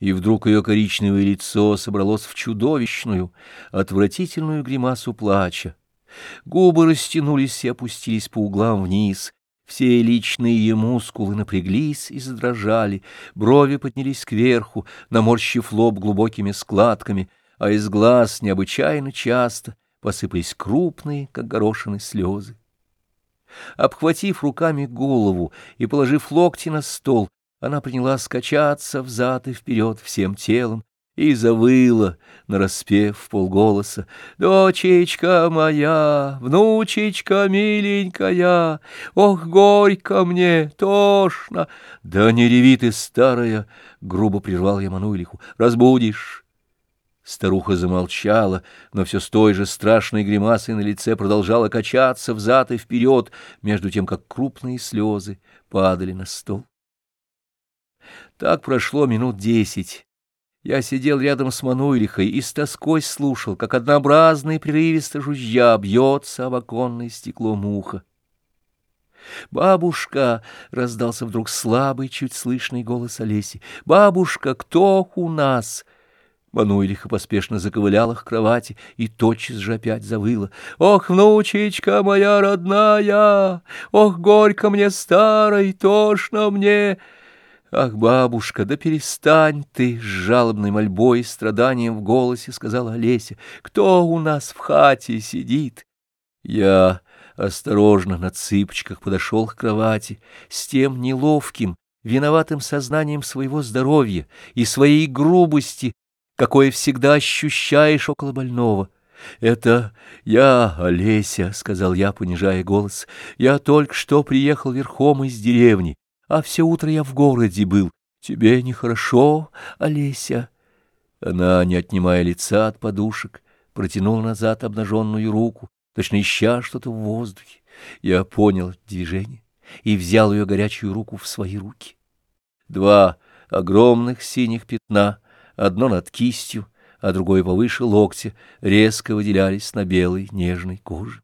И вдруг ее коричневое лицо собралось в чудовищную, отвратительную гримасу плача. Губы растянулись и опустились по углам вниз. Все личные мускулы напряглись и задрожали, брови поднялись кверху, наморщив лоб глубокими складками, а из глаз необычайно часто посыпались крупные, как горошины, слезы. Обхватив руками голову и положив локти на стол, она приняла скачаться взад и вперед всем телом и завыла, нараспев в полголоса. «Дочечка моя, внучечка миленькая, ох, горько мне, тошно!» «Да не реви ты, старая!» — грубо прервал я Мануилиху. «Разбудишь!» Старуха замолчала, но все с той же страшной гримасой на лице продолжала качаться взад и вперед, между тем, как крупные слезы падали на стол. Так прошло минут десять. Я сидел рядом с Мануйлихой и с тоской слушал, как однообразный прерывисто жужжа бьется об оконное стекло муха. «Бабушка!» — раздался вдруг слабый, чуть слышный голос Олеси. «Бабушка, кто у нас?» Мануйлиха поспешно заковыляла к кровати и тотчас же опять завыла. «Ох, внучечка моя родная! Ох, горько мне старой, тошно мне!» «Ах, бабушка, да перестань ты!» — с жалобной мольбой и страданием в голосе сказала Олеся. «Кто у нас в хате сидит?» Я осторожно на цыпочках подошел к кровати с тем неловким, виноватым сознанием своего здоровья и своей грубости, какое всегда ощущаешь около больного. «Это я, Олеся», — сказал я, понижая голос. «Я только что приехал верхом из деревни а все утро я в городе был. Тебе нехорошо, Олеся?» Она, не отнимая лица от подушек, протянула назад обнаженную руку, точно ища что-то в воздухе. Я понял движение и взял ее горячую руку в свои руки. Два огромных синих пятна, одно над кистью, а другое повыше локтя, резко выделялись на белой нежной коже.